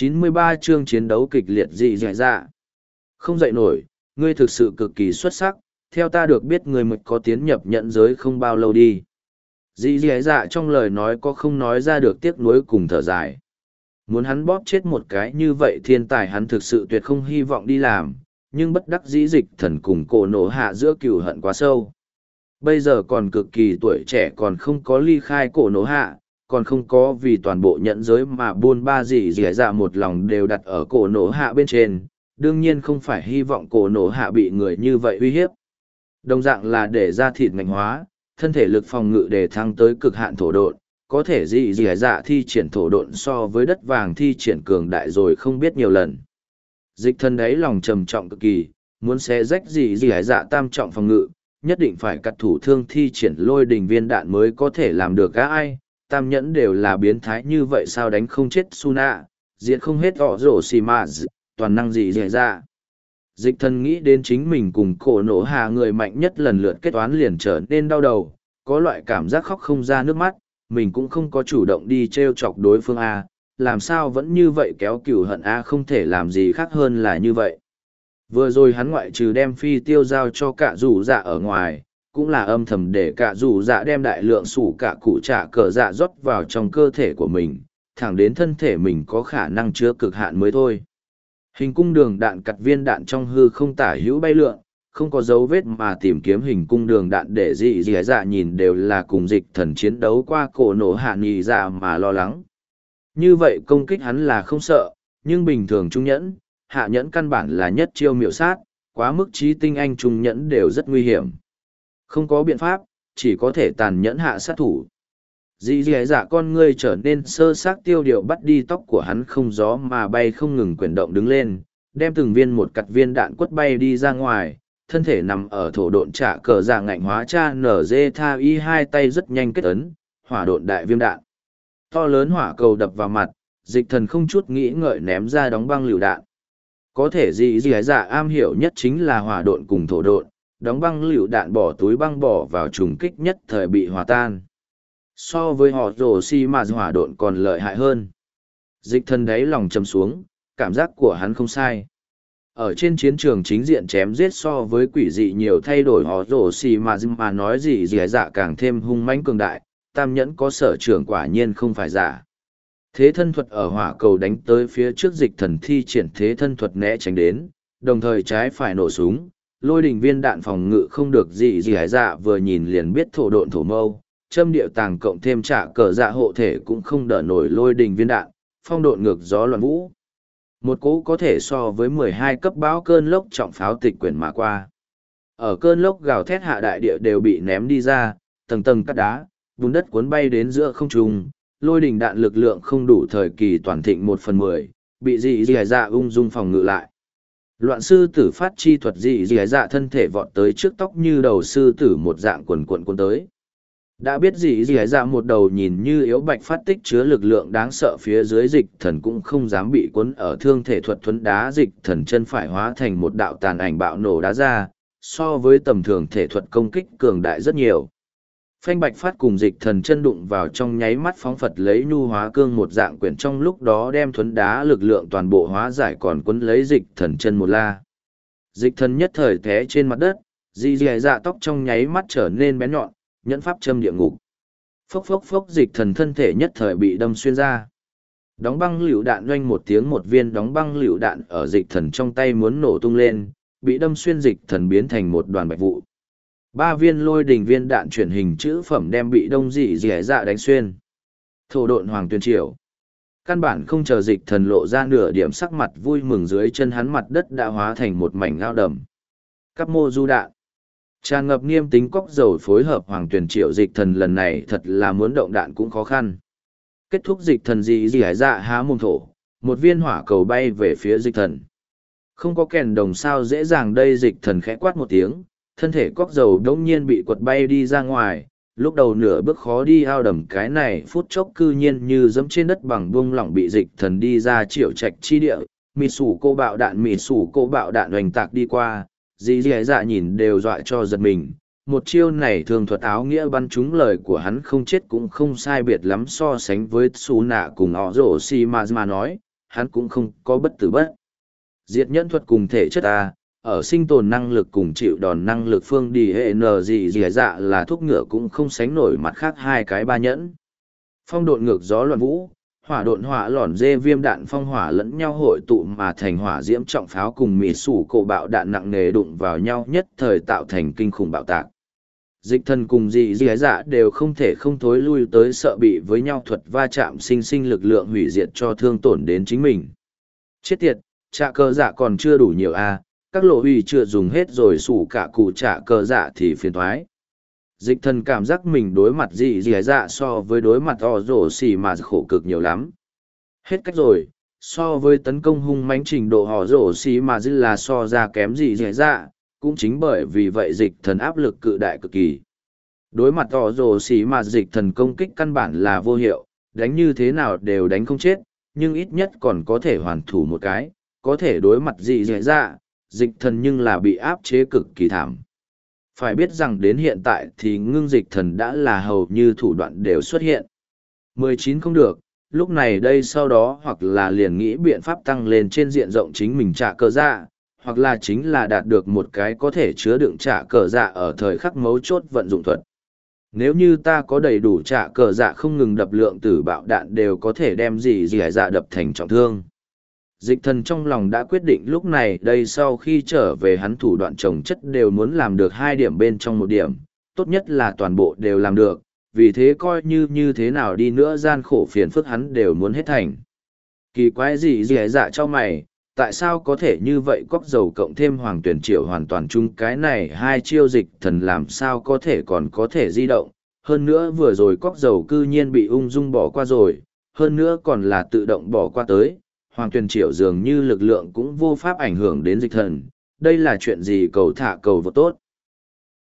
93 chương chiến đấu kịch liệt dị dạy dạ. Không dậy nổi, ngươi thực sự cực kỳ xuất sắc, theo ta được biết người mực có tiến nhập nhận giới không bao lâu đi. Dị dạy dạ trong lời nói có không nói ra được tiếc nuối cùng thở dài. Muốn hắn bóp chết một cái như vậy thiên tài hắn thực sự tuyệt không hy vọng đi làm, nhưng bất đắc dĩ dịch thần cùng cổ nổ hạ giữa cừu hận quá sâu. Bây giờ còn cực kỳ tuổi trẻ còn không có ly khai cổ nổ hạ, còn không có vì toàn bộ nhận giới mà buôn ba gì dì dạ một lòng đều đặt ở cổ nổ hạ bên trên, đương nhiên không phải hy vọng cổ nổ hạ bị người như vậy uy hiếp. Đồng dạng là để ra thịt ngành hóa, thân thể lực phòng ngự để thăng tới cực hạn thổ độn, có thể gì dì dạ thi triển thổ độn so với đất vàng thi triển cường đại rồi không biết nhiều lần. Dịch thân đấy lòng trầm trọng cực kỳ, muốn xé rách gì dì dạ tam trọng phòng ngự, nhất định phải cắt thủ thương thi triển lôi đình viên đạn mới có thể làm được cả ai, tam nhẫn đều là biến thái như vậy sao đánh không chết Suna, diệt không hết họ rổ xì mà toàn năng gì dễ ra. Dịch thần nghĩ đến chính mình cùng cổ nổ Hà người mạnh nhất lần lượt kết toán liền trở nên đau đầu, có loại cảm giác khóc không ra nước mắt, mình cũng không có chủ động đi treo chọc đối phương A, làm sao vẫn như vậy kéo cửu hận A không thể làm gì khác hơn là như vậy. Vừa rồi hắn ngoại trừ đem phi tiêu giao cho cả rủ dạ ở ngoài, cũng là âm thầm để cả dù dạ đem đại lượng sủ cả cụ trả cờ dạ rót vào trong cơ thể của mình, thẳng đến thân thể mình có khả năng chứa cực hạn mới thôi. Hình cung đường đạn cặt viên đạn trong hư không tả hữu bay lượn, không có dấu vết mà tìm kiếm hình cung đường đạn để dị dị dạ nhìn đều là cùng dịch thần chiến đấu qua cổ nổ hạ nghị dạ mà lo lắng. Như vậy công kích hắn là không sợ, nhưng bình thường trung nhẫn, hạ nhẫn căn bản là nhất chiêu miệu sát, quá mức trí tinh anh trung nhẫn đều rất nguy hiểm. Không có biện pháp, chỉ có thể tàn nhẫn hạ sát thủ. Dì dì dạ con ngươi trở nên sơ xác tiêu điệu bắt đi tóc của hắn không gió mà bay không ngừng chuyển động đứng lên, đem từng viên một cặt viên đạn quất bay đi ra ngoài, thân thể nằm ở thổ độn trả cờ giả ngạnh hóa cha nở dê tha y hai tay rất nhanh kết ấn, hỏa độn đại viêm đạn. To lớn hỏa cầu đập vào mặt, dịch thần không chút nghĩ ngợi ném ra đóng băng lựu đạn. Có thể dì dì dạ am hiểu nhất chính là hỏa độn cùng thổ độn, đóng băng lựu đạn bỏ túi băng bỏ vào trùng kích nhất thời bị hòa tan. So với họ rồ xi mà hỏa độn còn lợi hại hơn. Dịch thân đáy lòng chầm xuống, cảm giác của hắn không sai. Ở trên chiến trường chính diện chém giết so với quỷ dị nhiều thay đổi họ rồ xì mà dưng mà nói gì gì dạ càng thêm hung mãnh cường đại, tam nhẫn có sở trường quả nhiên không phải giả. Thế thân thuật ở hỏa cầu đánh tới phía trước dịch thần thi triển thế thân thuật né tránh đến, đồng thời trái phải nổ súng, lôi đình viên đạn phòng ngự không được gì gì hải dạ vừa nhìn liền biết thổ độn thổ mâu, châm điệu tàng cộng thêm trả cờ dạ hộ thể cũng không đỡ nổi lôi đình viên đạn, phong độn ngược gió loạn vũ. Một cỗ có thể so với mười hai cấp bão cơn lốc trọng pháo tịch quyển mà qua. Ở cơn lốc gào thét hạ đại địa đều bị ném đi ra, tầng tầng cắt đá, bùn đất cuốn bay đến giữa không trung, lôi đình đạn lực lượng không đủ thời kỳ toàn thịnh một phần mười, bị dị dị dạ ung dung phòng ngự lại. Loạn sư tử phát chi thuật dị dị dạ thân thể vọt tới trước tóc như đầu sư tử một dạng quần quần quần tới. Đã biết dị dị dạ một đầu nhìn như yếu bạch phát tích chứa lực lượng đáng sợ phía dưới dịch thần cũng không dám bị cuốn ở thương thể thuật thuấn đá dịch thần chân phải hóa thành một đạo tàn ảnh bạo nổ đá ra, so với tầm thường thể thuật công kích cường đại rất nhiều. Phanh bạch phát cùng dịch thần chân đụng vào trong nháy mắt phóng phật lấy nhu hóa cương một dạng quyển trong lúc đó đem thuấn đá lực lượng toàn bộ hóa giải còn quấn lấy dịch thần chân một la. Dịch thần nhất thời té trên mặt đất, dị dì dạ tóc trong nháy mắt trở nên bén nhọn, nhẫn pháp châm địa ngục. Phốc phốc phốc dịch thần thân thể nhất thời bị đâm xuyên ra. Đóng băng liều đạn doanh một tiếng một viên đóng băng liều đạn ở dịch thần trong tay muốn nổ tung lên, bị đâm xuyên dịch thần biến thành một đoàn bạch vụ ba viên lôi đình viên đạn chuyển hình chữ phẩm đem bị đông dị dẻ dạ đánh xuyên. Thổ độn hoàng tuyên triều. Căn bản không chờ dịch thần lộ ra nửa điểm sắc mặt vui mừng dưới chân hắn mặt đất đã hóa thành một mảnh ngao đầm. Cắp mô du đạn. Tràn ngập nghiêm tính cóc dầu phối hợp hoàng tuyển triệu dịch thần lần này thật là muốn động đạn cũng khó khăn. Kết thúc dịch thần dị dị hải dạ há mồm thổ, một viên hỏa cầu bay về phía dịch thần. Không có kèn đồng sao dễ dàng đây dịch thần khẽ quát một tiếng thân thể cóc dầu đông nhiên bị quật bay đi ra ngoài, lúc đầu nửa bước khó đi ao đầm cái này phút chốc cư nhiên như dẫm trên đất bằng bông lỏng bị dịch thần đi ra triệu trạch chi địa, mì sủ cô bạo đạn mì sủ cô bạo đạn hoành tạc đi qua, dì dì dạ nhìn đều dọa cho giật mình. Một chiêu này thường thuật áo nghĩa bắn trúng lời của hắn không chết cũng không sai biệt lắm so sánh với xù nạ cùng họ rổ si mà mà nói, hắn cũng không có bất tử bất. Diệt nhân thuật cùng thể chất à? Ở sinh tồn năng lực cùng chịu đòn năng lực phương đi hệ n gì gì dạ là thuốc ngựa cũng không sánh nổi mặt khác hai cái ba nhẫn. Phong độn ngược gió loạn vũ, hỏa độn hỏa lỏn dê viêm đạn phong hỏa lẫn nhau hội tụ mà thành hỏa diễm trọng pháo cùng mì sủ cổ bạo đạn nặng nề đụng vào nhau nhất thời tạo thành kinh khủng bạo tạc dịch thần cùng dị dị dạ đều không thể không thối lui tới sợ bị với nhau thuật va chạm sinh sinh lực lượng hủy diệt cho thương tổn đến chính mình chết tiệt trạ cơ dạ còn chưa đủ nhiều a à, các lộ uy chưa dùng hết rồi sủ cả cụ trả cơ dạ thì phiền thoái dịch thần cảm giác mình đối mặt dị dị dạ so với đối mặt o rổ xì mà khổ cực nhiều lắm hết cách rồi so với tấn công hung mãnh trình độ họ rổ xì mà dư là so ra kém dị dị dạ cũng chính bởi vì vậy dịch thần áp lực cự đại cực kỳ. Đối mặt tỏ rổ xì mà dịch thần công kích căn bản là vô hiệu, đánh như thế nào đều đánh không chết, nhưng ít nhất còn có thể hoàn thủ một cái, có thể đối mặt gì dễ dạ dịch thần nhưng là bị áp chế cực kỳ thảm. Phải biết rằng đến hiện tại thì ngưng dịch thần đã là hầu như thủ đoạn đều xuất hiện. 19 không được, lúc này đây sau đó hoặc là liền nghĩ biện pháp tăng lên trên diện rộng chính mình trả cơ dạ, hoặc là chính là đạt được một cái có thể chứa đựng trả cờ dạ ở thời khắc mấu chốt vận dụng thuật. Nếu như ta có đầy đủ trả cờ dạ không ngừng đập lượng tử bạo đạn đều có thể đem gì gì dạ đập thành trọng thương. Dịch thần trong lòng đã quyết định lúc này đây sau khi trở về hắn thủ đoạn trồng chất đều muốn làm được hai điểm bên trong một điểm, tốt nhất là toàn bộ đều làm được, vì thế coi như như thế nào đi nữa gian khổ phiền phức hắn đều muốn hết thành. Kỳ quái gì gì dạ cho mày, tại sao có thể như vậy cóc dầu cộng thêm hoàng tuyển triệu hoàn toàn chung cái này hai chiêu dịch thần làm sao có thể còn có thể di động hơn nữa vừa rồi cóc dầu cư nhiên bị ung dung bỏ qua rồi hơn nữa còn là tự động bỏ qua tới hoàng tuyển triệu dường như lực lượng cũng vô pháp ảnh hưởng đến dịch thần. Đây là chuyện gì cầu thả cầu vô tốt?